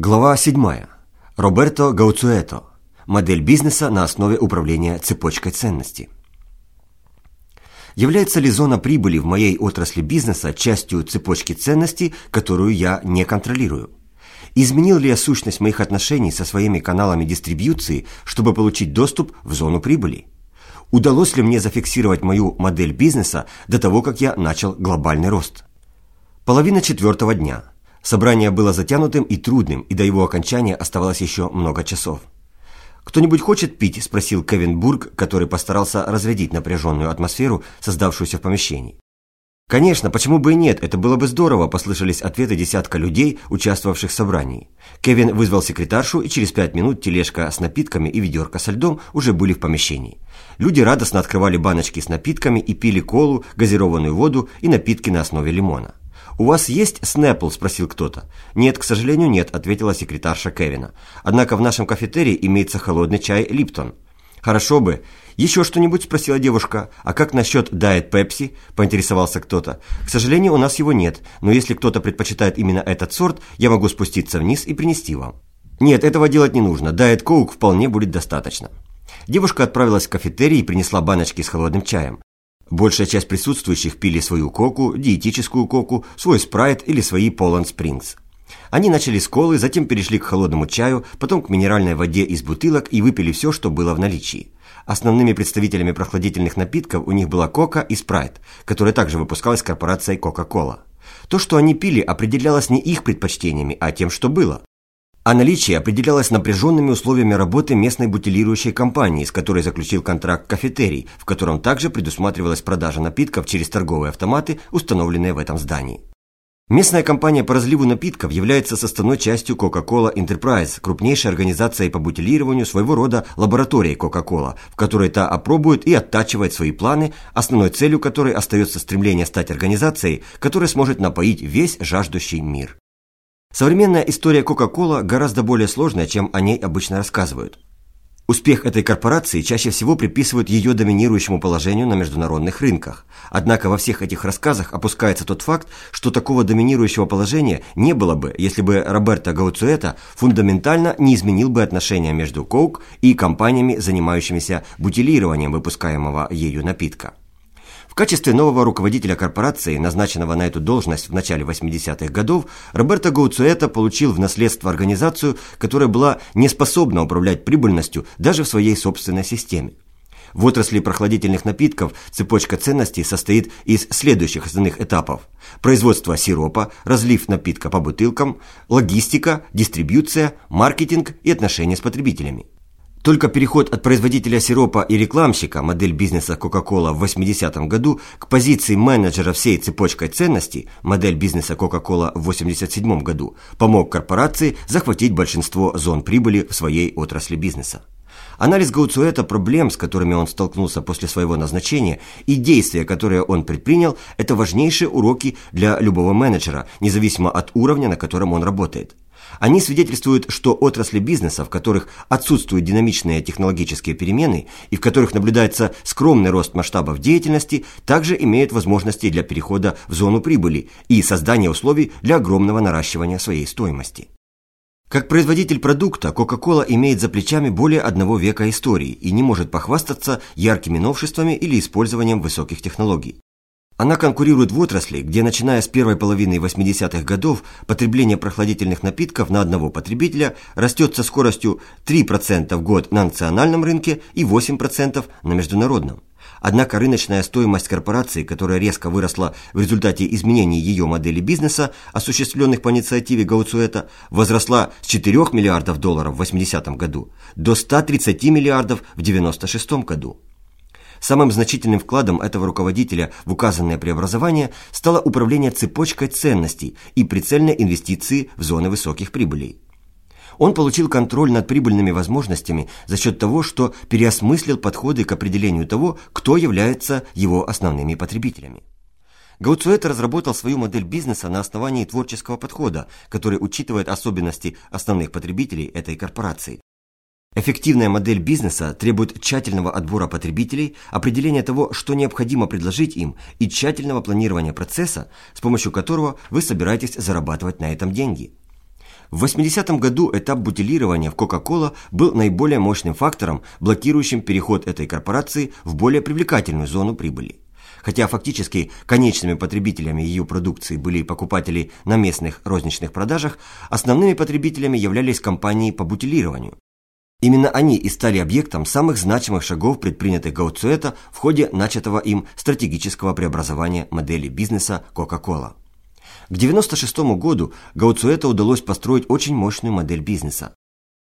Глава 7. Роберто Гауцуэто. Модель бизнеса на основе управления цепочкой ценностей. Является ли зона прибыли в моей отрасли бизнеса частью цепочки ценностей, которую я не контролирую? Изменил ли я сущность моих отношений со своими каналами дистрибьюции, чтобы получить доступ в зону прибыли? Удалось ли мне зафиксировать мою модель бизнеса до того, как я начал глобальный рост? Половина четвертого дня – Собрание было затянутым и трудным, и до его окончания оставалось еще много часов. «Кто-нибудь хочет пить?» – спросил Кевин Бург, который постарался разрядить напряженную атмосферу, создавшуюся в помещении. «Конечно, почему бы и нет? Это было бы здорово», – послышались ответы десятка людей, участвовавших в собрании. Кевин вызвал секретаршу, и через пять минут тележка с напитками и ведерко со льдом уже были в помещении. Люди радостно открывали баночки с напитками и пили колу, газированную воду и напитки на основе лимона. «У вас есть Снэпл?» – спросил кто-то. «Нет, к сожалению, нет», – ответила секретарша Кевина. «Однако в нашем кафетерии имеется холодный чай Липтон». «Хорошо бы. Еще что-нибудь?» – спросила девушка. «А как насчет Diet Pepsi?» – поинтересовался кто-то. «К сожалению, у нас его нет, но если кто-то предпочитает именно этот сорт, я могу спуститься вниз и принести вам». «Нет, этого делать не нужно. Diet Coke вполне будет достаточно». Девушка отправилась в кафетерий и принесла баночки с холодным чаем. Большая часть присутствующих пили свою коку, диетическую коку, свой спрайт или свои Поланд Спрингс. Они начали с колы, затем перешли к холодному чаю, потом к минеральной воде из бутылок и выпили все, что было в наличии. Основными представителями прохладительных напитков у них была кока и спрайт, которая также выпускалась корпорацией Coca-Cola. То, что они пили, определялось не их предпочтениями, а тем, что было а наличие определялось напряженными условиями работы местной бутилирующей компании, с которой заключил контракт кафетерий, в котором также предусматривалась продажа напитков через торговые автоматы, установленные в этом здании. Местная компания по разливу напитков является составной частью Coca-Cola Enterprise, крупнейшей организацией по бутилированию своего рода лабораторией Coca-Cola, в которой та опробует и оттачивает свои планы, основной целью которой остается стремление стать организацией, которая сможет напоить весь жаждущий мир. Современная история Coca-Cola гораздо более сложная, чем о ней обычно рассказывают. Успех этой корпорации чаще всего приписывают ее доминирующему положению на международных рынках. Однако во всех этих рассказах опускается тот факт, что такого доминирующего положения не было бы, если бы Роберто Гауцуэта фундаментально не изменил бы отношения между Coke и компаниями, занимающимися бутилированием выпускаемого ею напитка качестве нового руководителя корпорации, назначенного на эту должность в начале 80-х годов, Роберто Гауцуэта получил в наследство организацию, которая была не способна управлять прибыльностью даже в своей собственной системе. В отрасли прохладительных напитков цепочка ценностей состоит из следующих основных этапов. Производство сиропа, разлив напитка по бутылкам, логистика, дистрибьюция, маркетинг и отношения с потребителями. Только переход от производителя сиропа и рекламщика, модель бизнеса Coca-Cola в 80-м году, к позиции менеджера всей цепочкой ценностей, модель бизнеса Coca-Cola в 87-м году, помог корпорации захватить большинство зон прибыли в своей отрасли бизнеса. Анализ Гауцуэта проблем, с которыми он столкнулся после своего назначения, и действия, которые он предпринял, это важнейшие уроки для любого менеджера, независимо от уровня, на котором он работает. Они свидетельствуют, что отрасли бизнеса, в которых отсутствуют динамичные технологические перемены и в которых наблюдается скромный рост масштабов деятельности, также имеют возможности для перехода в зону прибыли и создания условий для огромного наращивания своей стоимости. Как производитель продукта, Coca-Cola имеет за плечами более одного века истории и не может похвастаться яркими новшествами или использованием высоких технологий. Она конкурирует в отрасли, где начиная с первой половины 80-х годов потребление прохладительных напитков на одного потребителя растет со скоростью 3% в год на национальном рынке и 8% на международном. Однако рыночная стоимость корпорации, которая резко выросла в результате изменений ее модели бизнеса, осуществленных по инициативе Гауцуэта, возросла с 4 миллиардов долларов в 80 году до 130 миллиардов в 96 году. Самым значительным вкладом этого руководителя в указанное преобразование стало управление цепочкой ценностей и прицельные инвестиции в зоны высоких прибылей. Он получил контроль над прибыльными возможностями за счет того, что переосмыслил подходы к определению того, кто является его основными потребителями. Гауцуэт разработал свою модель бизнеса на основании творческого подхода, который учитывает особенности основных потребителей этой корпорации. Эффективная модель бизнеса требует тщательного отбора потребителей, определения того, что необходимо предложить им, и тщательного планирования процесса, с помощью которого вы собираетесь зарабатывать на этом деньги. В 80-м году этап бутилирования в Coca-Cola был наиболее мощным фактором, блокирующим переход этой корпорации в более привлекательную зону прибыли. Хотя фактически конечными потребителями ее продукции были покупатели на местных розничных продажах, основными потребителями являлись компании по бутилированию. Именно они и стали объектом самых значимых шагов, предпринятых Гауцуэта в ходе начатого им стратегического преобразования модели бизнеса Coca-Cola. К 1996 году Гауцуэта удалось построить очень мощную модель бизнеса.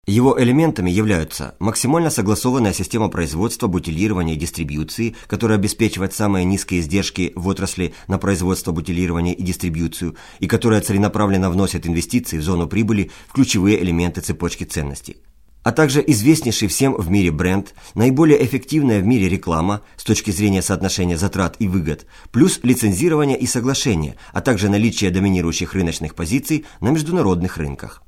Его элементами являются максимально согласованная система производства, бутилирования и дистрибьюции, которая обеспечивает самые низкие издержки в отрасли на производство, бутилирование и дистрибьюцию, и которая целенаправленно вносит инвестиции в зону прибыли в ключевые элементы цепочки ценностей а также известнейший всем в мире бренд, наиболее эффективная в мире реклама с точки зрения соотношения затрат и выгод, плюс лицензирование и соглашение, а также наличие доминирующих рыночных позиций на международных рынках.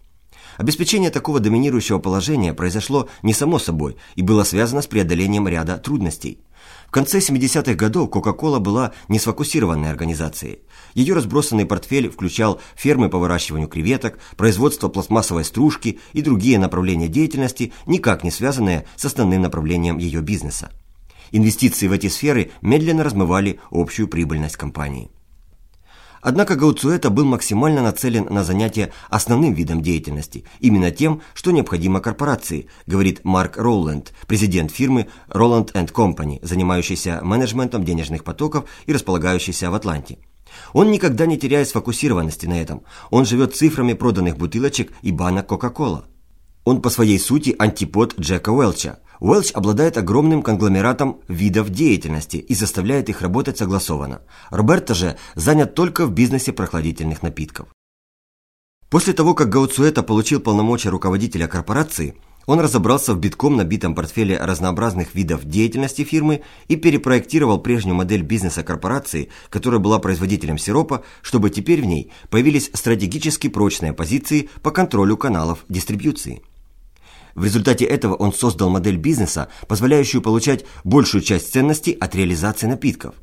Обеспечение такого доминирующего положения произошло не само собой и было связано с преодолением ряда трудностей – в конце 70-х годов Coca-Cola была не сфокусированной организацией. Ее разбросанный портфель включал фермы по выращиванию креветок, производство пластмассовой стружки и другие направления деятельности, никак не связанные с основным направлением ее бизнеса. Инвестиции в эти сферы медленно размывали общую прибыльность компании. Однако Гауцуэта был максимально нацелен на занятие основным видом деятельности, именно тем, что необходимо корпорации, говорит Марк Роланд, президент фирмы Roland Company, занимающийся менеджментом денежных потоков и располагающийся в Атланте. Он никогда не теряет сфокусированности на этом. Он живет цифрами проданных бутылочек и банок Кока-Кола. Он по своей сути антипод Джека Уэлча – Уэлч обладает огромным конгломератом видов деятельности и заставляет их работать согласованно. Роберто же занят только в бизнесе прохладительных напитков. После того, как Гауцуэта получил полномочия руководителя корпорации, он разобрался в битком набитом портфеле разнообразных видов деятельности фирмы и перепроектировал прежнюю модель бизнеса корпорации, которая была производителем сиропа, чтобы теперь в ней появились стратегически прочные позиции по контролю каналов дистрибьюции. В результате этого он создал модель бизнеса, позволяющую получать большую часть ценностей от реализации напитков.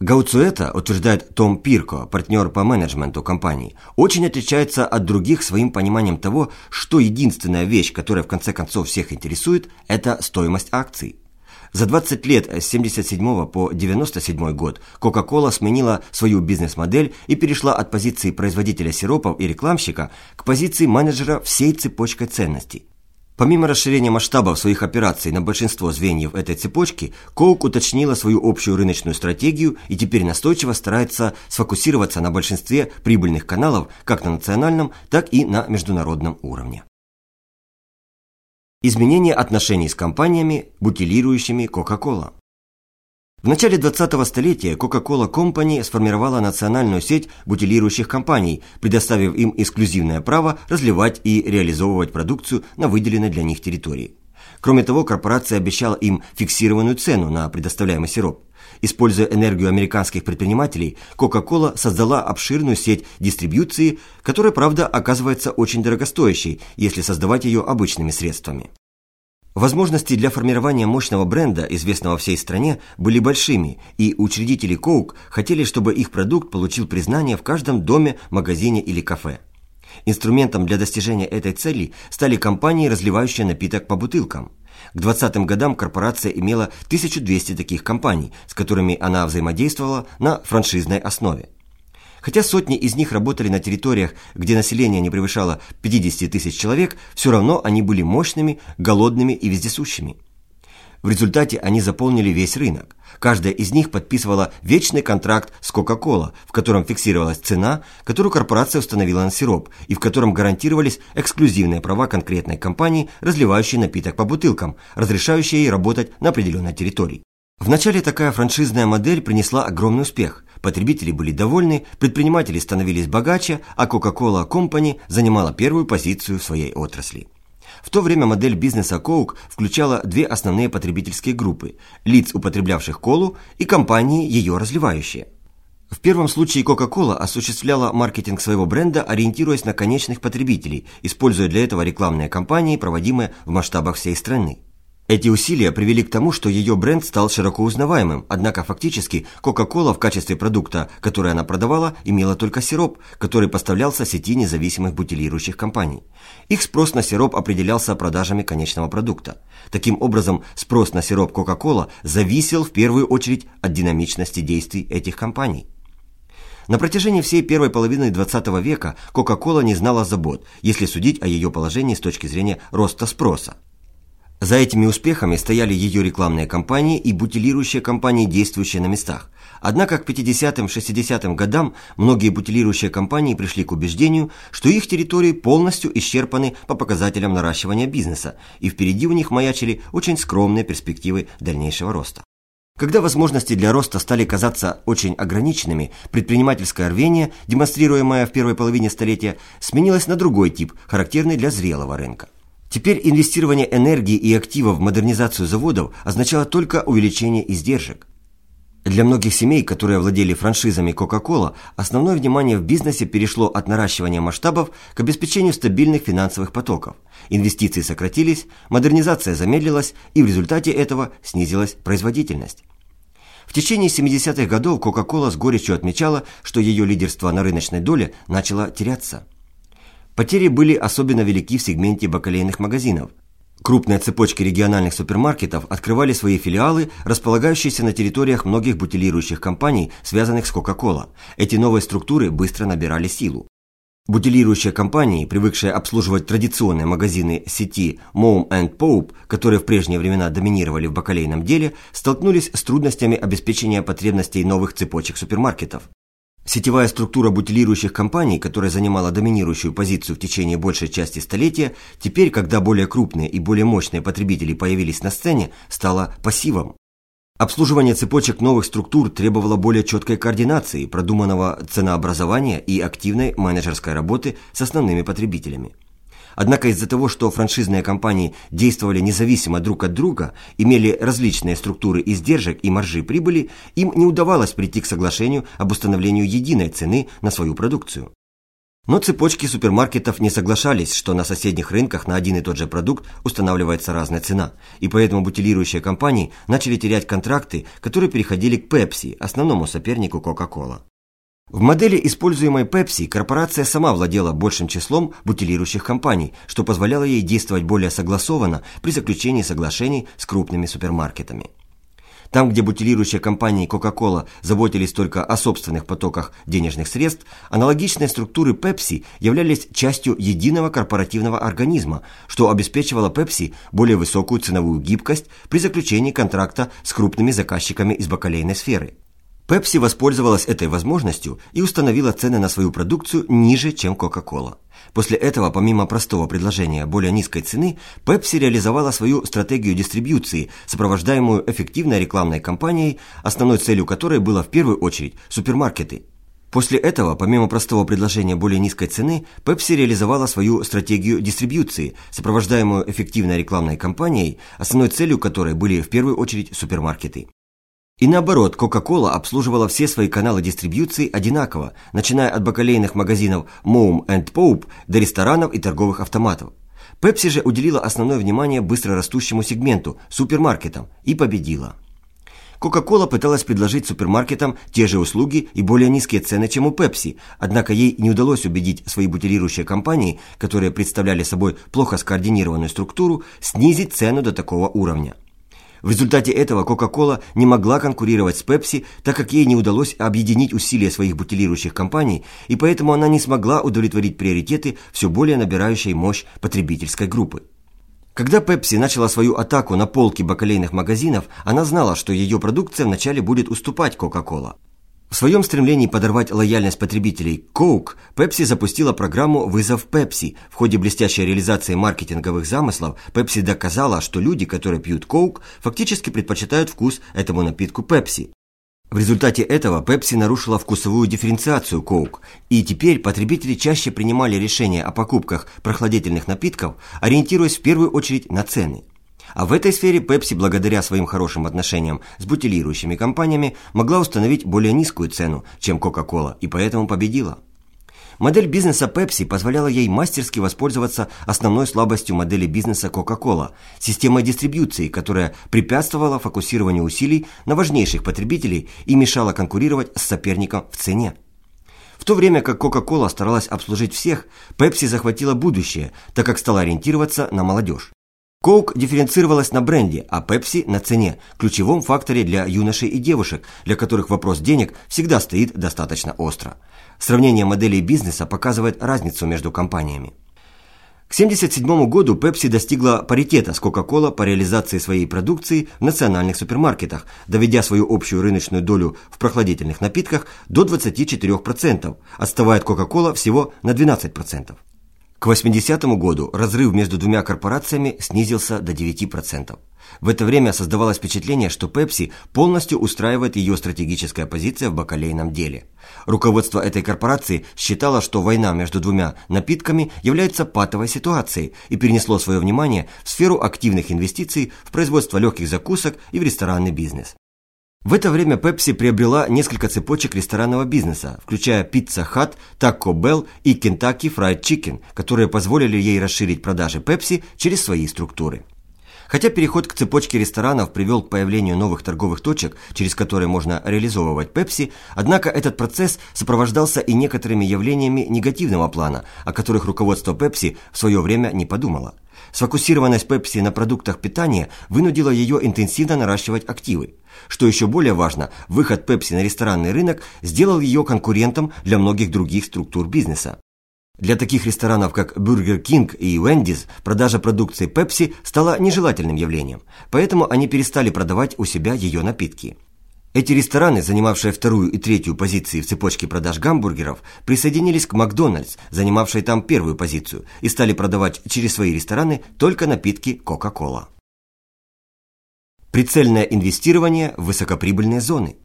Гауцуэта, утверждает Том Пирко, партнер по менеджменту компании, очень отличается от других своим пониманием того, что единственная вещь, которая в конце концов всех интересует, это стоимость акций. За 20 лет с 77 по 97 год Coca-Cola сменила свою бизнес-модель и перешла от позиции производителя сиропов и рекламщика к позиции менеджера всей цепочкой ценностей. Помимо расширения масштабов своих операций на большинство звеньев этой цепочки, Коук уточнила свою общую рыночную стратегию и теперь настойчиво старается сфокусироваться на большинстве прибыльных каналов как на национальном, так и на международном уровне. Изменение отношений с компаниями, бутилирующими Coca-Cola. В начале 20-го столетия Coca-Cola Company сформировала национальную сеть бутилирующих компаний, предоставив им эксклюзивное право разливать и реализовывать продукцию на выделенной для них территории. Кроме того, корпорация обещала им фиксированную цену на предоставляемый сироп. Используя энергию американских предпринимателей, Coca-Cola создала обширную сеть дистрибьюции, которая, правда, оказывается очень дорогостоящей, если создавать ее обычными средствами. Возможности для формирования мощного бренда, известного всей стране, были большими, и учредители Коук хотели, чтобы их продукт получил признание в каждом доме, магазине или кафе. Инструментом для достижения этой цели стали компании, разливающие напиток по бутылкам. К 20-м годам корпорация имела 1200 таких компаний, с которыми она взаимодействовала на франшизной основе. Хотя сотни из них работали на территориях, где население не превышало 50 тысяч человек, все равно они были мощными, голодными и вездесущими. В результате они заполнили весь рынок. Каждая из них подписывала вечный контракт с Coca-Cola, в котором фиксировалась цена, которую корпорация установила на сироп, и в котором гарантировались эксклюзивные права конкретной компании, разливающей напиток по бутылкам, разрешающие ей работать на определенной территории. Вначале такая франшизная модель принесла огромный успех. Потребители были довольны, предприниматели становились богаче, а Coca-Cola Company занимала первую позицию в своей отрасли. В то время модель бизнеса Coke включала две основные потребительские группы – лиц, употреблявших колу, и компании, ее разливающие. В первом случае Coca-Cola осуществляла маркетинг своего бренда, ориентируясь на конечных потребителей, используя для этого рекламные кампании, проводимые в масштабах всей страны. Эти усилия привели к тому, что ее бренд стал широко узнаваемым, однако фактически Coca-Cola в качестве продукта, который она продавала, имела только сироп, который поставлялся сети независимых бутилирующих компаний. Их спрос на сироп определялся продажами конечного продукта. Таким образом, спрос на сироп Coca-Cola зависел в первую очередь от динамичности действий этих компаний. На протяжении всей первой половины 20 века Coca-Cola не знала забот, если судить о ее положении с точки зрения роста спроса. За этими успехами стояли ее рекламные кампании и бутилирующие компании, действующие на местах. Однако к 50-60-м годам многие бутилирующие компании пришли к убеждению, что их территории полностью исчерпаны по показателям наращивания бизнеса, и впереди у них маячили очень скромные перспективы дальнейшего роста. Когда возможности для роста стали казаться очень ограниченными, предпринимательское рвение, демонстрируемое в первой половине столетия, сменилось на другой тип, характерный для зрелого рынка. Теперь инвестирование энергии и активов в модернизацию заводов означало только увеличение издержек. Для многих семей, которые владели франшизами Coca-Cola, основное внимание в бизнесе перешло от наращивания масштабов к обеспечению стабильных финансовых потоков. Инвестиции сократились, модернизация замедлилась, и в результате этого снизилась производительность. В течение 70-х годов Coca-Cola с горечью отмечала, что ее лидерство на рыночной доле начало теряться. Потери были особенно велики в сегменте бакалейных магазинов. Крупные цепочки региональных супермаркетов открывали свои филиалы, располагающиеся на территориях многих бутилирующих компаний, связанных с Coca-Cola. Эти новые структуры быстро набирали силу. Бутилирующие компании, привыкшие обслуживать традиционные магазины сети Mom Pope, которые в прежние времена доминировали в бакалейном деле, столкнулись с трудностями обеспечения потребностей новых цепочек супермаркетов. Сетевая структура бутилирующих компаний, которая занимала доминирующую позицию в течение большей части столетия, теперь, когда более крупные и более мощные потребители появились на сцене, стала пассивом. Обслуживание цепочек новых структур требовало более четкой координации, продуманного ценообразования и активной менеджерской работы с основными потребителями. Однако из-за того, что франшизные компании действовали независимо друг от друга, имели различные структуры издержек и маржи прибыли, им не удавалось прийти к соглашению об установлении единой цены на свою продукцию. Но цепочки супермаркетов не соглашались, что на соседних рынках на один и тот же продукт устанавливается разная цена, и поэтому бутилирующие компании начали терять контракты, которые переходили к Pepsi, основному сопернику Coca-Cola. В модели, используемой Pepsi, корпорация сама владела большим числом бутилирующих компаний, что позволяло ей действовать более согласованно при заключении соглашений с крупными супермаркетами. Там, где бутилирующие компании Coca-Cola заботились только о собственных потоках денежных средств, аналогичные структуры Pepsi являлись частью единого корпоративного организма, что обеспечивало Pepsi более высокую ценовую гибкость при заключении контракта с крупными заказчиками из бакалейной сферы. Пепси воспользовалась этой возможностью и установила цены на свою продукцию ниже, чем Coca-Cola. После этого, помимо простого предложения более низкой цены, Pepsi реализовала свою стратегию дистрибьюции, сопровождаемую эффективной рекламной кампанией, основной целью которой было в первую очередь супермаркеты. После этого, помимо простого предложения более низкой цены, Pepsi реализовала свою стратегию дистрибьюции, сопровождаемую эффективной рекламной кампанией, основной целью которой были в первую очередь супермаркеты. И наоборот, Coca-Cola обслуживала все свои каналы дистрибьюции одинаково, начиная от бакалейных магазинов Moum and Pope до ресторанов и торговых автоматов. Pepsi же уделила основное внимание быстро растущему сегменту – супермаркетам и победила. Coca-Cola пыталась предложить супермаркетам те же услуги и более низкие цены, чем у Pepsi, однако ей не удалось убедить свои бутилирующие компании, которые представляли собой плохо скоординированную структуру, снизить цену до такого уровня. В результате этого Coca-Cola не могла конкурировать с Pepsi, так как ей не удалось объединить усилия своих бутилирующих компаний, и поэтому она не смогла удовлетворить приоритеты все более набирающей мощь потребительской группы. Когда Pepsi начала свою атаку на полки бакалейных магазинов, она знала, что ее продукция вначале будет уступать Coca-Cola. В своем стремлении подорвать лояльность потребителей Coke, Pepsi запустила программу «Вызов Pepsi». В ходе блестящей реализации маркетинговых замыслов Pepsi доказала, что люди, которые пьют Coke, фактически предпочитают вкус этому напитку Pepsi. В результате этого Pepsi нарушила вкусовую дифференциацию Coke, и теперь потребители чаще принимали решения о покупках прохладительных напитков, ориентируясь в первую очередь на цены. А в этой сфере Pepsi, благодаря своим хорошим отношениям с бутилирующими компаниями, могла установить более низкую цену, чем Coca-Cola, и поэтому победила. Модель бизнеса Pepsi позволяла ей мастерски воспользоваться основной слабостью модели бизнеса Coca-Cola – системой дистрибьюции, которая препятствовала фокусированию усилий на важнейших потребителей и мешала конкурировать с соперником в цене. В то время как Coca-Cola старалась обслужить всех, Pepsi захватила будущее, так как стала ориентироваться на молодежь. Coke дифференцировалась на бренде, а Pepsi – на цене, ключевом факторе для юношей и девушек, для которых вопрос денег всегда стоит достаточно остро. Сравнение моделей бизнеса показывает разницу между компаниями. К 1977 году Pepsi достигла паритета с Coca-Cola по реализации своей продукции в национальных супермаркетах, доведя свою общую рыночную долю в прохладительных напитках до 24%, отставая от Coca-Cola всего на 12%. К 80 году разрыв между двумя корпорациями снизился до 9%. В это время создавалось впечатление, что Pepsi полностью устраивает ее стратегическая позиция в бакалейном деле. Руководство этой корпорации считало, что война между двумя напитками является патовой ситуацией и перенесло свое внимание в сферу активных инвестиций в производство легких закусок и в ресторанный бизнес. В это время Pepsi приобрела несколько цепочек ресторанного бизнеса, включая Pizza Hut, Taco Bell и Kentucky Fried Chicken, которые позволили ей расширить продажи Pepsi через свои структуры. Хотя переход к цепочке ресторанов привел к появлению новых торговых точек, через которые можно реализовывать Pepsi, однако этот процесс сопровождался и некоторыми явлениями негативного плана, о которых руководство Pepsi в свое время не подумало. Сфокусированность Pepsi на продуктах питания вынудила ее интенсивно наращивать активы. Что еще более важно, выход Pepsi на ресторанный рынок сделал ее конкурентом для многих других структур бизнеса. Для таких ресторанов, как Burger King и Wendy's, продажа продукции Pepsi стала нежелательным явлением, поэтому они перестали продавать у себя ее напитки. Эти рестораны, занимавшие вторую и третью позиции в цепочке продаж гамбургеров, присоединились к Макдональдс, занимавшей там первую позицию, и стали продавать через свои рестораны только напитки Coca-Cola. Прицельное инвестирование в высокоприбыльные зоны.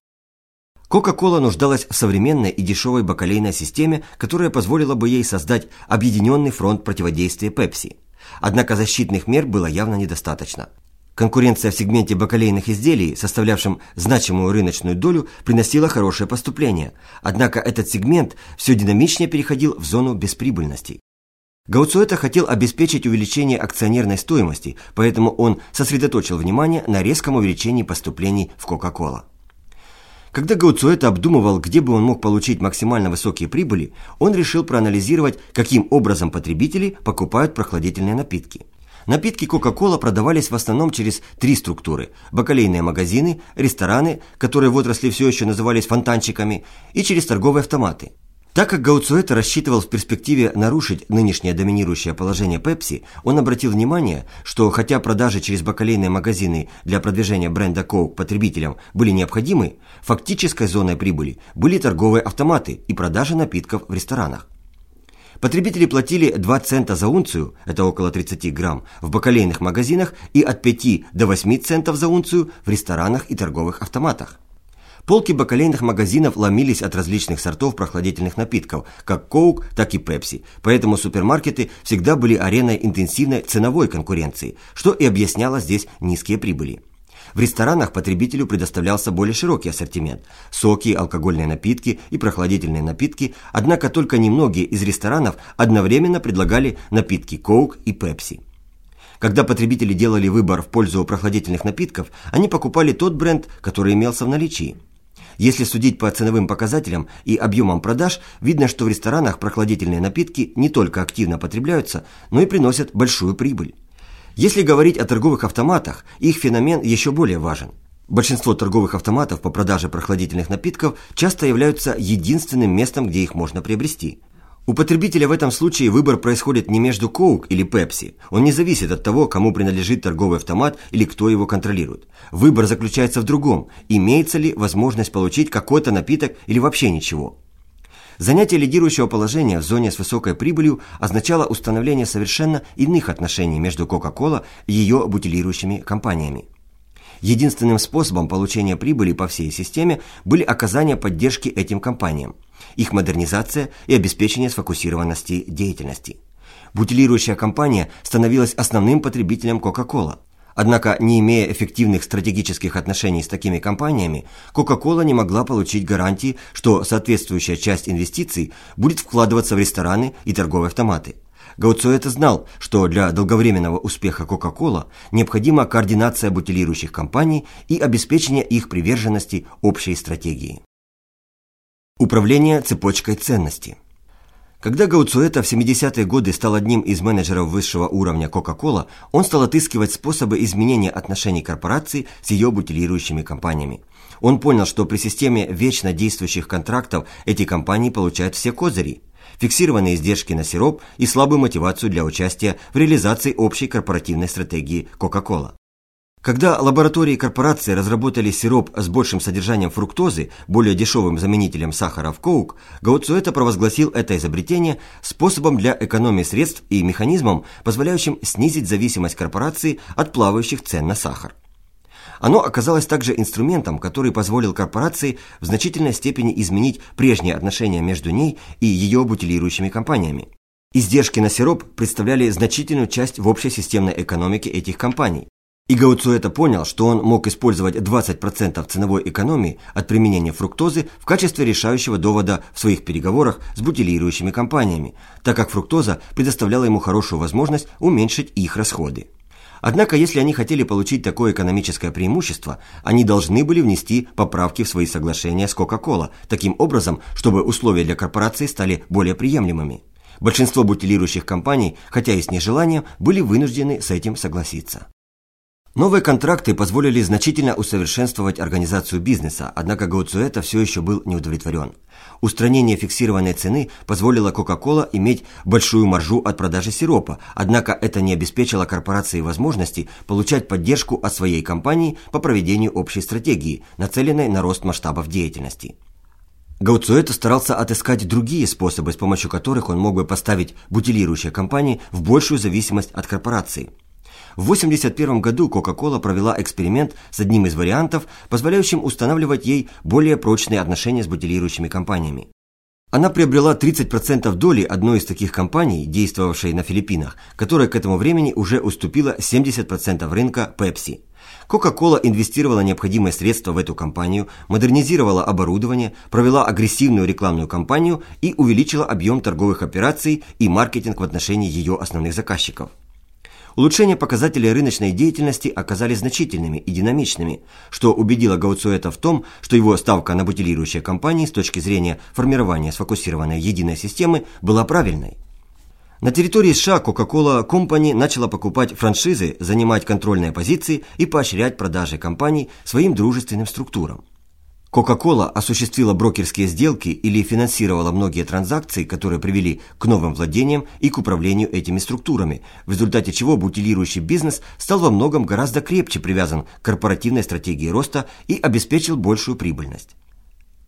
Coca-Cola нуждалась в современной и дешевой бакалейной системе, которая позволила бы ей создать объединенный фронт противодействия Pepsi. Однако защитных мер было явно недостаточно. Конкуренция в сегменте бакалейных изделий, составлявшем значимую рыночную долю, приносила хорошее поступление, однако этот сегмент все динамичнее переходил в зону бесприбыльности. Гауцуэта хотел обеспечить увеличение акционерной стоимости, поэтому он сосредоточил внимание на резком увеличении поступлений в Coca-Cola. Когда Гауцуэта обдумывал, где бы он мог получить максимально высокие прибыли, он решил проанализировать, каким образом потребители покупают прохладительные напитки. Напитки Coca-Cola продавались в основном через три структуры – бакалейные магазины, рестораны, которые в отрасли все еще назывались фонтанчиками, и через торговые автоматы – так как Гауцуэта рассчитывал в перспективе нарушить нынешнее доминирующее положение Pepsi, он обратил внимание, что хотя продажи через бакалейные магазины для продвижения бренда Coke потребителям были необходимы, фактической зоной прибыли были торговые автоматы и продажа напитков в ресторанах. Потребители платили 2 цента за унцию, это около 30 грамм, в бакалейных магазинах и от 5 до 8 центов за унцию в ресторанах и торговых автоматах. Полки бакалейных магазинов ломились от различных сортов прохладительных напитков, как Coke, так и Pepsi, поэтому супермаркеты всегда были ареной интенсивной ценовой конкуренции, что и объясняло здесь низкие прибыли. В ресторанах потребителю предоставлялся более широкий ассортимент – соки, алкогольные напитки и прохладительные напитки, однако только немногие из ресторанов одновременно предлагали напитки Coke и Pepsi. Когда потребители делали выбор в пользу прохладительных напитков, они покупали тот бренд, который имелся в наличии – если судить по ценовым показателям и объемам продаж, видно, что в ресторанах прохладительные напитки не только активно потребляются, но и приносят большую прибыль. Если говорить о торговых автоматах, их феномен еще более важен. Большинство торговых автоматов по продаже прохладительных напитков часто являются единственным местом, где их можно приобрести – у потребителя в этом случае выбор происходит не между Coke или Pepsi. Он не зависит от того, кому принадлежит торговый автомат или кто его контролирует. Выбор заключается в другом. Имеется ли возможность получить какой-то напиток или вообще ничего. Занятие лидирующего положения в зоне с высокой прибылью означало установление совершенно иных отношений между Coca-Cola и ее бутилирующими компаниями. Единственным способом получения прибыли по всей системе были оказание поддержки этим компаниям их модернизация и обеспечение сфокусированности деятельности. Бутилирующая компания становилась основным потребителем Coca-Cola. Однако, не имея эффективных стратегических отношений с такими компаниями, Coca-Cola не могла получить гарантии, что соответствующая часть инвестиций будет вкладываться в рестораны и торговые автоматы. Гауцуэта знал, что для долговременного успеха Coca-Cola необходима координация бутилирующих компаний и обеспечение их приверженности общей стратегии. Управление цепочкой ценностей. Когда Гауцуэта в 70-е годы стал одним из менеджеров высшего уровня Coca-Cola, он стал отыскивать способы изменения отношений корпорации с ее бутилирующими компаниями. Он понял, что при системе вечно действующих контрактов эти компании получают все козыри – фиксированные издержки на сироп и слабую мотивацию для участия в реализации общей корпоративной стратегии Coca-Cola. Когда лаборатории корпорации разработали сироп с большим содержанием фруктозы, более дешевым заменителем сахара в коук, Гауцуэта провозгласил это изобретение способом для экономии средств и механизмом, позволяющим снизить зависимость корпорации от плавающих цен на сахар. Оно оказалось также инструментом, который позволил корпорации в значительной степени изменить прежние отношения между ней и ее бутилирующими компаниями. Издержки на сироп представляли значительную часть в общей системной экономике этих компаний. И Гауцуэта понял, что он мог использовать 20% ценовой экономии от применения фруктозы в качестве решающего довода в своих переговорах с бутилирующими компаниями, так как фруктоза предоставляла ему хорошую возможность уменьшить их расходы. Однако, если они хотели получить такое экономическое преимущество, они должны были внести поправки в свои соглашения с Coca-Cola, таким образом, чтобы условия для корпорации стали более приемлемыми. Большинство бутилирующих компаний, хотя и с нежеланием, были вынуждены с этим согласиться. Новые контракты позволили значительно усовершенствовать организацию бизнеса, однако Гоуцуэта все еще был не удовлетворен. Устранение фиксированной цены позволило Coca-Cola иметь большую маржу от продажи сиропа, однако это не обеспечило корпорации возможности получать поддержку от своей компании по проведению общей стратегии, нацеленной на рост масштабов деятельности. Гауцуэто старался отыскать другие способы, с помощью которых он мог бы поставить бутилирующие компании в большую зависимость от корпорации – в 1981 году Coca-Cola провела эксперимент с одним из вариантов, позволяющим устанавливать ей более прочные отношения с бутилирующими компаниями. Она приобрела 30% доли одной из таких компаний, действовавшей на Филиппинах, которая к этому времени уже уступила 70% рынка Pepsi. Coca-Cola инвестировала необходимые средства в эту компанию, модернизировала оборудование, провела агрессивную рекламную кампанию и увеличила объем торговых операций и маркетинг в отношении ее основных заказчиков. Улучшения показателей рыночной деятельности оказались значительными и динамичными, что убедило Гауцуэта в том, что его ставка на бутилирующие компании с точки зрения формирования сфокусированной единой системы была правильной. На территории США Coca-Cola Company начала покупать франшизы, занимать контрольные позиции и поощрять продажи компаний своим дружественным структурам. Coca-Cola осуществила брокерские сделки или финансировала многие транзакции, которые привели к новым владениям и к управлению этими структурами, в результате чего бутилирующий бизнес стал во многом гораздо крепче привязан к корпоративной стратегии роста и обеспечил большую прибыльность.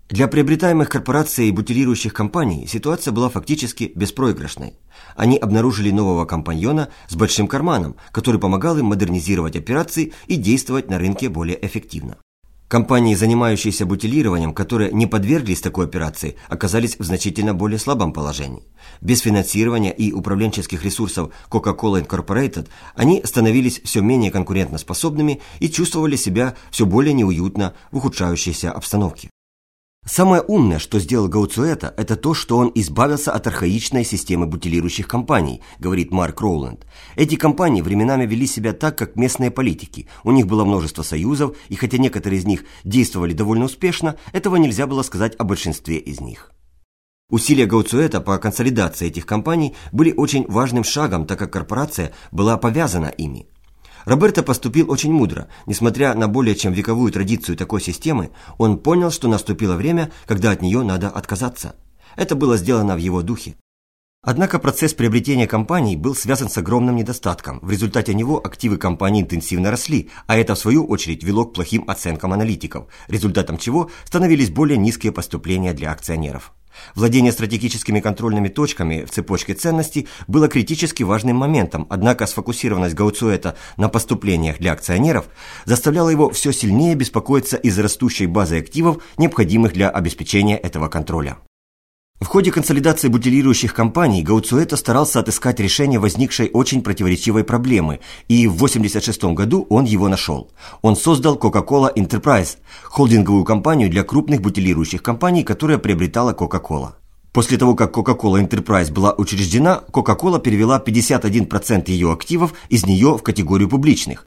Для приобретаемых корпораций и бутилирующих компаний ситуация была фактически беспроигрышной. Они обнаружили нового компаньона с большим карманом, который помогал им модернизировать операции и действовать на рынке более эффективно. Компании, занимающиеся бутилированием, которые не подверглись такой операции, оказались в значительно более слабом положении. Без финансирования и управленческих ресурсов Coca-Cola Incorporated они становились все менее конкурентоспособными и чувствовали себя все более неуютно в ухудшающейся обстановке. Самое умное, что сделал Гауцуэта, это то, что он избавился от архаичной системы бутилирующих компаний, говорит Марк Роуленд. Эти компании временами вели себя так, как местные политики. У них было множество союзов, и хотя некоторые из них действовали довольно успешно, этого нельзя было сказать о большинстве из них. Усилия Гауцуэта по консолидации этих компаний были очень важным шагом, так как корпорация была повязана ими. Роберто поступил очень мудро. Несмотря на более чем вековую традицию такой системы, он понял, что наступило время, когда от нее надо отказаться. Это было сделано в его духе. Однако процесс приобретения компаний был связан с огромным недостатком. В результате него активы компании интенсивно росли, а это в свою очередь вело к плохим оценкам аналитиков, результатом чего становились более низкие поступления для акционеров. Владение стратегическими контрольными точками в цепочке ценностей было критически важным моментом, однако сфокусированность Гауцуэта на поступлениях для акционеров заставляла его все сильнее беспокоиться из растущей базы активов, необходимых для обеспечения этого контроля. В ходе консолидации бутилирующих компаний Гауцуэта старался отыскать решение возникшей очень противоречивой проблемы, и в 1986 году он его нашел. Он создал Coca-Cola Enterprise, холдинговую компанию для крупных бутилирующих компаний, которая приобретала Coca-Cola. После того, как Coca-Cola Enterprise была учреждена, Coca-Cola перевела 51% ее активов из нее в категорию публичных –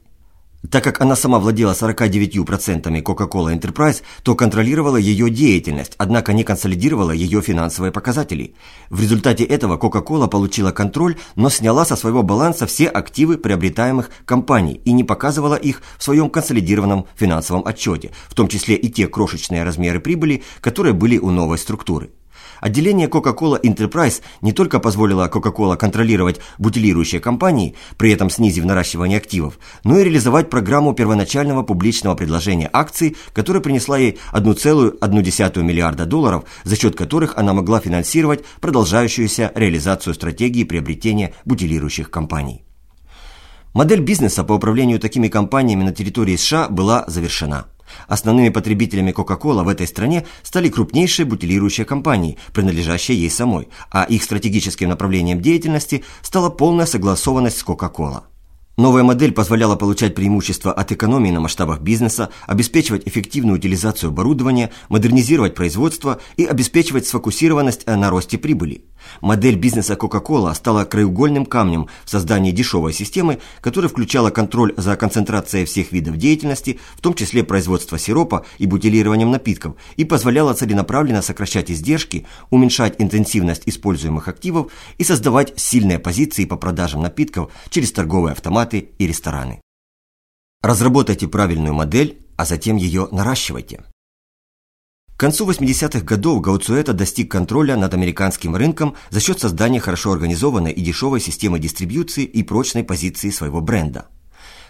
так как она сама владела 49% Coca-Cola Enterprise, то контролировала ее деятельность, однако не консолидировала ее финансовые показатели. В результате этого Coca-Cola получила контроль, но сняла со своего баланса все активы приобретаемых компаний и не показывала их в своем консолидированном финансовом отчете, в том числе и те крошечные размеры прибыли, которые были у новой структуры. Отделение Coca-Cola Enterprise не только позволило Coca-Cola контролировать бутилирующие компании, при этом снизив наращивание активов, но и реализовать программу первоначального публичного предложения акций, которая принесла ей 1,1 миллиарда долларов, за счет которых она могла финансировать продолжающуюся реализацию стратегии приобретения бутилирующих компаний. Модель бизнеса по управлению такими компаниями на территории США была завершена. Основными потребителями Coca-Cola в этой стране стали крупнейшие бутилирующие компании, принадлежащие ей самой, а их стратегическим направлением деятельности стала полная согласованность с Coca-Cola. Новая модель позволяла получать преимущества от экономии на масштабах бизнеса, обеспечивать эффективную утилизацию оборудования, модернизировать производство и обеспечивать сфокусированность на росте прибыли. Модель бизнеса Coca-Cola стала краеугольным камнем в создании дешевой системы, которая включала контроль за концентрацией всех видов деятельности, в том числе производства сиропа и бутилированием напитков, и позволяла целенаправленно сокращать издержки, уменьшать интенсивность используемых активов и создавать сильные позиции по продажам напитков через торговые автоматы и рестораны. Разработайте правильную модель, а затем ее наращивайте. К концу 80-х годов Гауцуэта достиг контроля над американским рынком за счет создания хорошо организованной и дешевой системы дистрибьюции и прочной позиции своего бренда.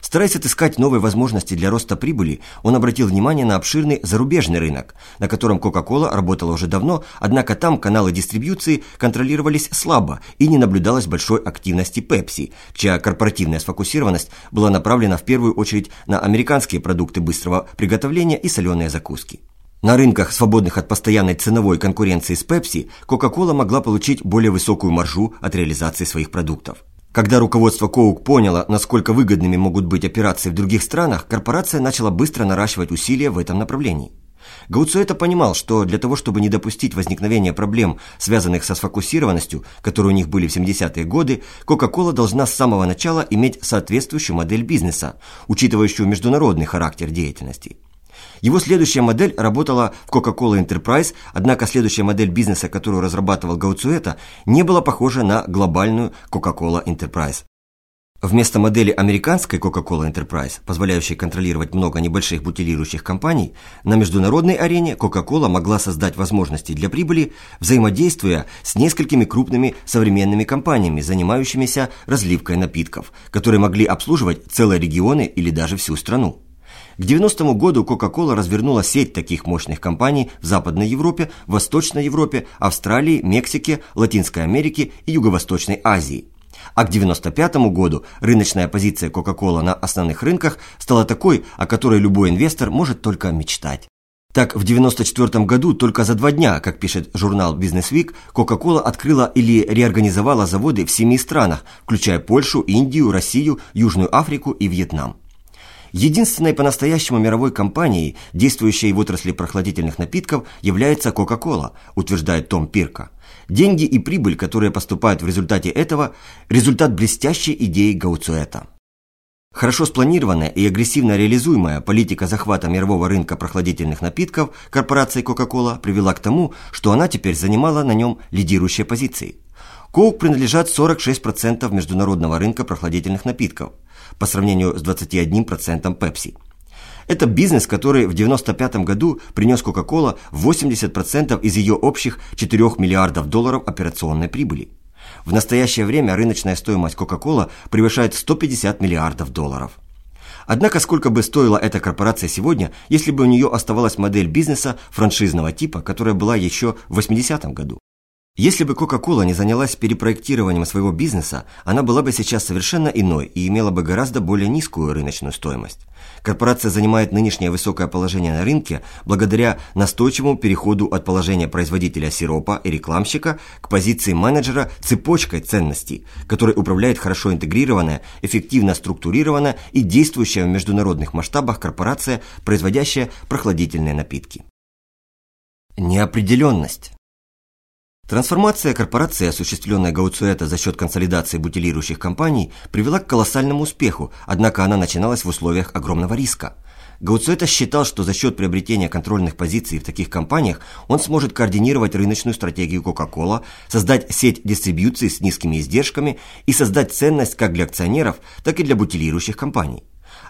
Стараясь отыскать новые возможности для роста прибыли, он обратил внимание на обширный зарубежный рынок, на котором Coca-Cola работала уже давно, однако там каналы дистрибьюции контролировались слабо и не наблюдалось большой активности Pepsi, чья корпоративная сфокусированность была направлена в первую очередь на американские продукты быстрого приготовления и соленые закуски. На рынках, свободных от постоянной ценовой конкуренции с Pepsi, Coca-Cola могла получить более высокую маржу от реализации своих продуктов. Когда руководство Коук поняло, насколько выгодными могут быть операции в других странах, корпорация начала быстро наращивать усилия в этом направлении. Гауцуэта понимал, что для того, чтобы не допустить возникновения проблем, связанных со сфокусированностью, которые у них были в 70-е годы, Coca-Cola должна с самого начала иметь соответствующую модель бизнеса, учитывающую международный характер деятельности. Его следующая модель работала в Coca-Cola Enterprise, однако следующая модель бизнеса, которую разрабатывал Гауцуэта, не была похожа на глобальную Coca-Cola Enterprise. Вместо модели американской Coca-Cola Enterprise, позволяющей контролировать много небольших бутилирующих компаний, на международной арене Coca-Cola могла создать возможности для прибыли, взаимодействуя с несколькими крупными современными компаниями, занимающимися разливкой напитков, которые могли обслуживать целые регионы или даже всю страну. К 90 году Coca-Cola развернула сеть таких мощных компаний в Западной Европе, Восточной Европе, Австралии, Мексике, Латинской Америке и Юго-Восточной Азии. А к 95 году рыночная позиция Coca-Cola на основных рынках стала такой, о которой любой инвестор может только мечтать. Так, в 1994 году, только за два дня, как пишет журнал Business Week, Coca-Cola открыла или реорганизовала заводы в семи странах, включая Польшу, Индию, Россию, Южную Африку и Вьетнам. Единственной по-настоящему мировой компанией, действующей в отрасли прохладительных напитков, является Coca-Cola, утверждает Том Пирка. Деньги и прибыль, которые поступают в результате этого, результат блестящей идеи Гауцуэта. Хорошо спланированная и агрессивно реализуемая политика захвата мирового рынка прохладительных напитков корпорации Coca-Cola привела к тому, что она теперь занимала на нем лидирующие позиции. Коук принадлежат 46% международного рынка прохладительных напитков – по сравнению с 21% Pepsi. Это бизнес, который в 1995 году принес Coca-Cola 80% из ее общих 4 миллиардов долларов операционной прибыли. В настоящее время рыночная стоимость Coca-Cola превышает 150 миллиардов долларов. Однако сколько бы стоила эта корпорация сегодня, если бы у нее оставалась модель бизнеса франшизного типа, которая была еще в 80-м году? Если бы Coca-Cola не занялась перепроектированием своего бизнеса, она была бы сейчас совершенно иной и имела бы гораздо более низкую рыночную стоимость. Корпорация занимает нынешнее высокое положение на рынке благодаря настойчивому переходу от положения производителя сиропа и рекламщика к позиции менеджера цепочкой ценностей, который управляет хорошо интегрированная, эффективно структурированная и действующая в международных масштабах корпорация, производящая прохладительные напитки. Неопределенность. Трансформация корпорации, осуществленная Гауцуэта за счет консолидации бутилирующих компаний, привела к колоссальному успеху, однако она начиналась в условиях огромного риска. Гауцуэта считал, что за счет приобретения контрольных позиций в таких компаниях он сможет координировать рыночную стратегию Coca-Cola, создать сеть дистрибьюции с низкими издержками и создать ценность как для акционеров, так и для бутилирующих компаний.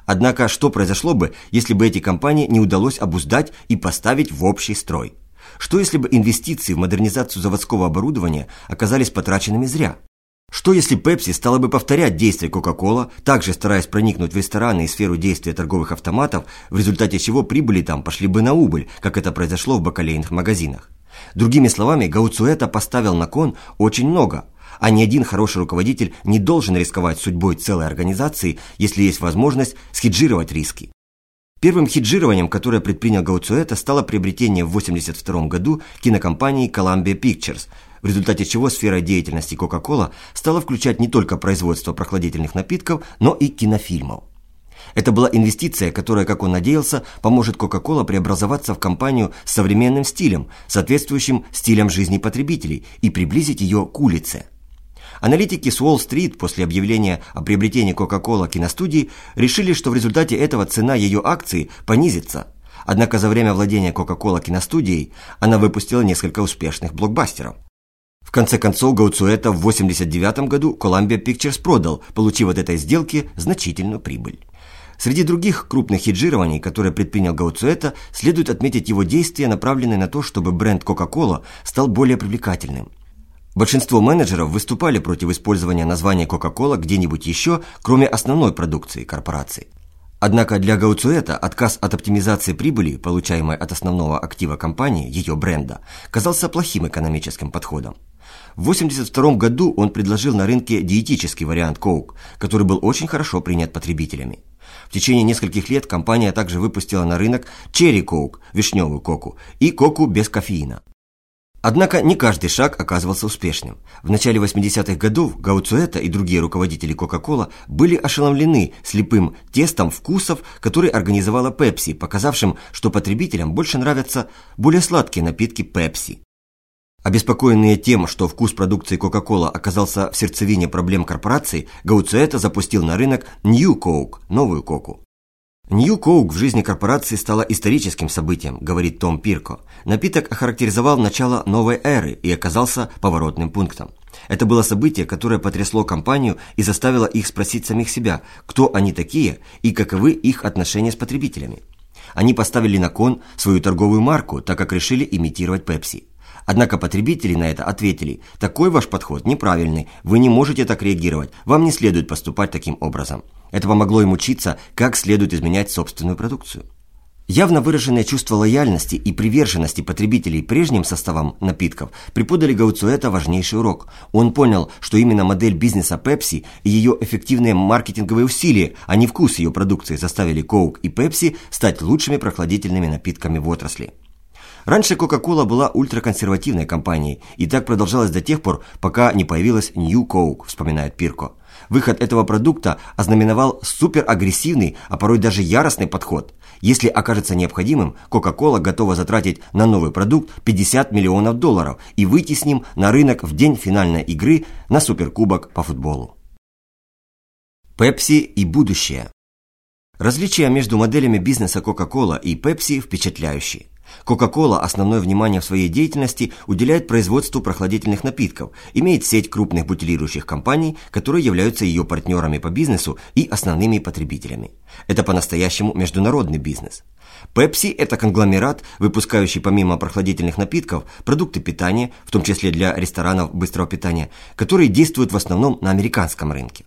Однако, что произошло бы, если бы эти компании не удалось обуздать и поставить в общий строй? Что если бы инвестиции в модернизацию заводского оборудования оказались потраченными зря? Что если Pepsi стала бы повторять действия Coca-Cola, также стараясь проникнуть в рестораны и сферу действия торговых автоматов, в результате чего прибыли там пошли бы на убыль, как это произошло в бакалейных магазинах? Другими словами, Гауцуэта поставил на кон очень много, а ни один хороший руководитель не должен рисковать судьбой целой организации, если есть возможность схеджировать риски. Первым хеджированием, которое предпринял Гауцуэта, стало приобретение в 1982 году кинокомпании Columbia Pictures, в результате чего сфера деятельности Coca-Cola стала включать не только производство прохладительных напитков, но и кинофильмов. Это была инвестиция, которая, как он надеялся, поможет Coca-Cola преобразоваться в компанию с современным стилем, соответствующим стилям жизни потребителей, и приблизить ее к улице. Аналитики с Уолл-стрит после объявления о приобретении Coca-Cola киностудии решили, что в результате этого цена ее акций понизится. Однако за время владения Coca-Cola киностудией она выпустила несколько успешных блокбастеров. В конце концов, Гауцуэта в 1989 году Columbia Pictures продал, получив от этой сделки значительную прибыль. Среди других крупных хеджирований, которые предпринял Гауцуэта, следует отметить его действия, направленные на то, чтобы бренд Coca-Cola стал более привлекательным. Большинство менеджеров выступали против использования названия Coca-Cola где-нибудь еще, кроме основной продукции корпорации. Однако для Гауцуэта отказ от оптимизации прибыли, получаемой от основного актива компании, ее бренда, казался плохим экономическим подходом. В 1982 году он предложил на рынке диетический вариант Coke, который был очень хорошо принят потребителями. В течение нескольких лет компания также выпустила на рынок Cherry Coke, вишневую коку, и коку без кофеина. Однако не каждый шаг оказывался успешным. В начале 80-х годов Гауцуэта и другие руководители Coca-Cola были ошеломлены слепым тестом вкусов, который организовала Pepsi, показавшим, что потребителям больше нравятся более сладкие напитки Pepsi. Обеспокоенные тем, что вкус продукции Coca-Cola оказался в сердцевине проблем корпорации, Гауцуэта запустил на рынок New Coke, новую коку. Нью Коук в жизни корпорации стало историческим событием, говорит Том Пирко. Напиток охарактеризовал начало новой эры и оказался поворотным пунктом. Это было событие, которое потрясло компанию и заставило их спросить самих себя, кто они такие и каковы их отношения с потребителями. Они поставили на кон свою торговую марку, так как решили имитировать Пепси. Однако потребители на это ответили, такой ваш подход неправильный, вы не можете так реагировать, вам не следует поступать таким образом. Это помогло им учиться, как следует изменять собственную продукцию. Явно выраженное чувство лояльности и приверженности потребителей прежним составам напитков преподали Гауцуэта важнейший урок. Он понял, что именно модель бизнеса Pepsi и ее эффективные маркетинговые усилия, а не вкус ее продукции, заставили Coke и Pepsi стать лучшими прохладительными напитками в отрасли. Раньше Coca-Cola была ультраконсервативной компанией, и так продолжалось до тех пор, пока не появилась New Coke, вспоминает Пирко. Выход этого продукта ознаменовал суперагрессивный, а порой даже яростный подход. Если окажется необходимым, Coca-Cola готова затратить на новый продукт 50 миллионов долларов и выйти с ним на рынок в день финальной игры на Суперкубок по футболу. Пепси и будущее. Различия между моделями бизнеса Coca-Cola и Pepsi впечатляющие. Coca-Cola основное внимание в своей деятельности уделяет производству прохладительных напитков, имеет сеть крупных бутилирующих компаний, которые являются ее партнерами по бизнесу и основными потребителями. Это по-настоящему международный бизнес. Pepsi – это конгломерат, выпускающий помимо прохладительных напитков продукты питания, в том числе для ресторанов быстрого питания, которые действуют в основном на американском рынке.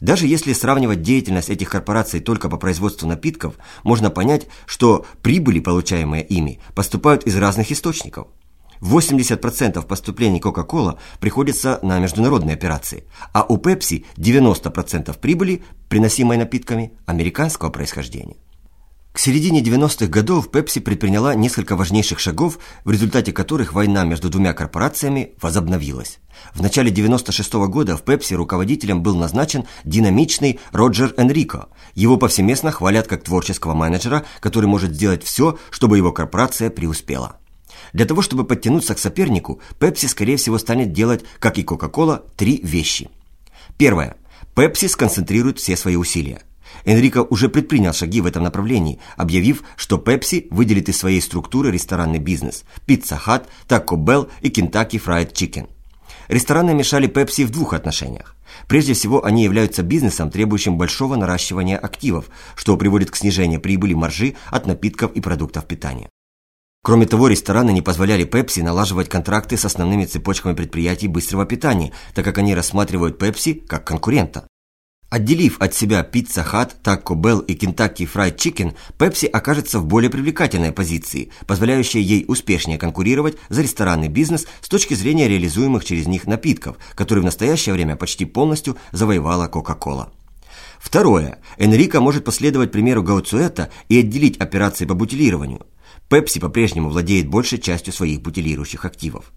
Даже если сравнивать деятельность этих корпораций только по производству напитков, можно понять, что прибыли, получаемые ими, поступают из разных источников. 80% поступлений Coca-Cola приходится на международные операции, а у Pepsi 90% прибыли, приносимой напитками, американского происхождения. К середине 90-х годов Pepsi предприняла несколько важнейших шагов, в результате которых война между двумя корпорациями возобновилась. В начале 96 -го года в Pepsi руководителем был назначен динамичный Роджер Энрико. Его повсеместно хвалят как творческого менеджера, который может сделать все, чтобы его корпорация преуспела. Для того, чтобы подтянуться к сопернику, Pepsi, скорее всего, станет делать, как и Coca-Cola, три вещи. Первое. Pepsi сконцентрирует все свои усилия. Энрико уже предпринял шаги в этом направлении, объявив, что Pepsi выделит из своей структуры ресторанный бизнес – Pizza Hut, Taco Bell и Kentucky Fried Chicken. Рестораны мешали Pepsi в двух отношениях. Прежде всего, они являются бизнесом, требующим большого наращивания активов, что приводит к снижению прибыли маржи от напитков и продуктов питания. Кроме того, рестораны не позволяли Pepsi налаживать контракты с основными цепочками предприятий быстрого питания, так как они рассматривают Pepsi как конкурента. Отделив от себя Pizza Hut, Taco Bell и Kentucky Fried Chicken, Pepsi окажется в более привлекательной позиции, позволяющей ей успешнее конкурировать за ресторанный бизнес с точки зрения реализуемых через них напитков, который в настоящее время почти полностью завоевала Coca-Cola. Второе. Энрико может последовать примеру Гауцуэта и отделить операции по бутилированию. Pepsi по-прежнему владеет большей частью своих бутилирующих активов.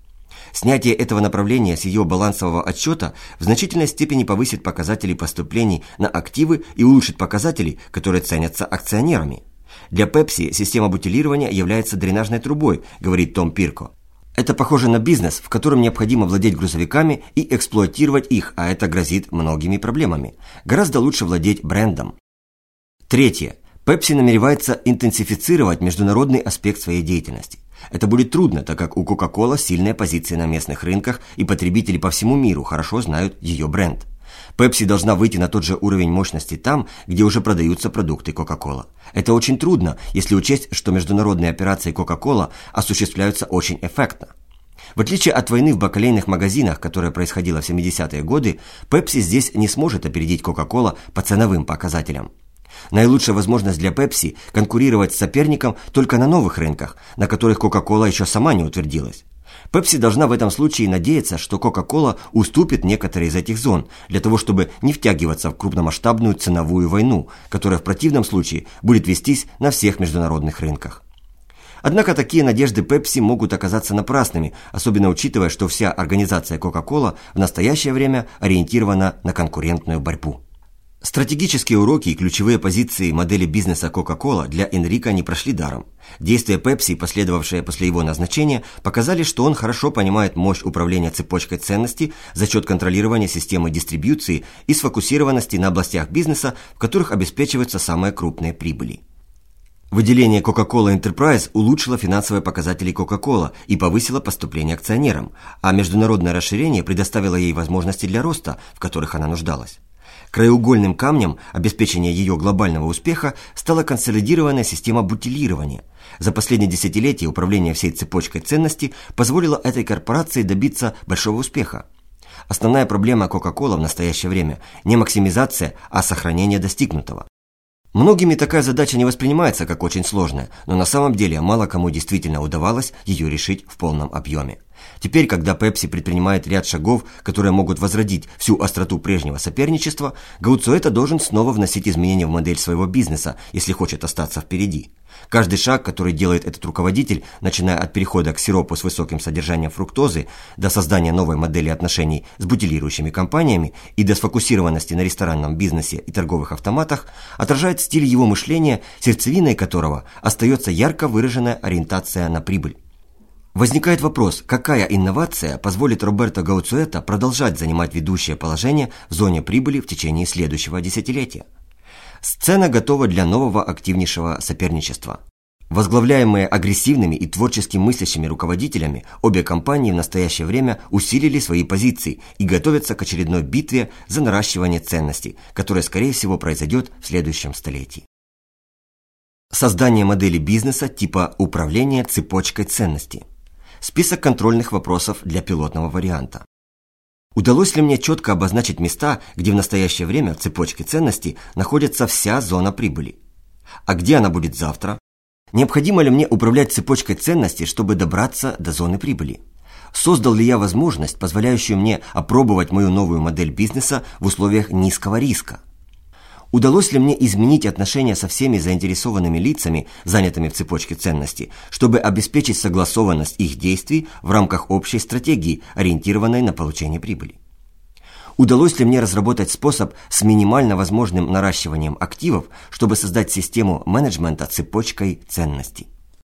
Снятие этого направления с ее балансового отчета в значительной степени повысит показатели поступлений на активы и улучшит показатели, которые ценятся акционерами. Для Pepsi система бутилирования является дренажной трубой, говорит Том Пирко. Это похоже на бизнес, в котором необходимо владеть грузовиками и эксплуатировать их, а это грозит многими проблемами. Гораздо лучше владеть брендом. Третье. Pepsi намеревается интенсифицировать международный аспект своей деятельности. Это будет трудно, так как у Coca-Cola сильная позиция на местных рынках, и потребители по всему миру хорошо знают ее бренд. Pepsi должна выйти на тот же уровень мощности там, где уже продаются продукты Coca-Cola. Это очень трудно, если учесть, что международные операции Coca-Cola осуществляются очень эффектно. В отличие от войны в бакалейных магазинах, которая происходила в 70-е годы, Pepsi здесь не сможет опередить Coca-Cola по ценовым показателям. Наилучшая возможность для Pepsi – конкурировать с соперником только на новых рынках, на которых Coca-Cola еще сама не утвердилась. Pepsi должна в этом случае надеяться, что Coca-Cola уступит некоторые из этих зон, для того чтобы не втягиваться в крупномасштабную ценовую войну, которая в противном случае будет вестись на всех международных рынках. Однако такие надежды Pepsi могут оказаться напрасными, особенно учитывая, что вся организация Coca-Cola в настоящее время ориентирована на конкурентную борьбу. Стратегические уроки и ключевые позиции модели бизнеса Coca-Cola для Энрика не прошли даром. Действия Pepsi, последовавшие после его назначения, показали, что он хорошо понимает мощь управления цепочкой ценностей за счет контролирования системы дистрибьюции и сфокусированности на областях бизнеса, в которых обеспечиваются самые крупные прибыли. Выделение Coca-Cola Enterprise улучшило финансовые показатели Coca-Cola и повысило поступление акционерам, а международное расширение предоставило ей возможности для роста, в которых она нуждалась. Краеугольным камнем обеспечения ее глобального успеха стала консолидированная система бутилирования. За последние десятилетия управление всей цепочкой ценностей позволило этой корпорации добиться большого успеха. Основная проблема Coca-Cola в настоящее время не максимизация, а сохранение достигнутого. Многими такая задача не воспринимается как очень сложная, но на самом деле мало кому действительно удавалось ее решить в полном объеме. Теперь, когда Pepsi предпринимает ряд шагов, которые могут возродить всю остроту прежнего соперничества, Гауцуэта должен снова вносить изменения в модель своего бизнеса, если хочет остаться впереди. Каждый шаг, который делает этот руководитель, начиная от перехода к сиропу с высоким содержанием фруктозы до создания новой модели отношений с бутилирующими компаниями и до сфокусированности на ресторанном бизнесе и торговых автоматах, отражает стиль его мышления, сердцевиной которого остается ярко выраженная ориентация на прибыль. Возникает вопрос, какая инновация позволит Роберто Гауцуэта продолжать занимать ведущее положение в зоне прибыли в течение следующего десятилетия? Сцена готова для нового активнейшего соперничества. Возглавляемые агрессивными и творчески мыслящими руководителями, обе компании в настоящее время усилили свои позиции и готовятся к очередной битве за наращивание ценностей, которая, скорее всего, произойдет в следующем столетии. Создание модели бизнеса типа управления цепочкой ценностей список контрольных вопросов для пилотного варианта. Удалось ли мне четко обозначить места, где в настоящее время в цепочке ценностей находится вся зона прибыли? А где она будет завтра? Необходимо ли мне управлять цепочкой ценностей, чтобы добраться до зоны прибыли? Создал ли я возможность, позволяющую мне опробовать мою новую модель бизнеса в условиях низкого риска? Удалось ли мне изменить отношения со всеми заинтересованными лицами, занятыми в цепочке ценностей, чтобы обеспечить согласованность их действий в рамках общей стратегии, ориентированной на получение прибыли? Удалось ли мне разработать способ с минимально возможным наращиванием активов, чтобы создать систему менеджмента цепочкой ценностей?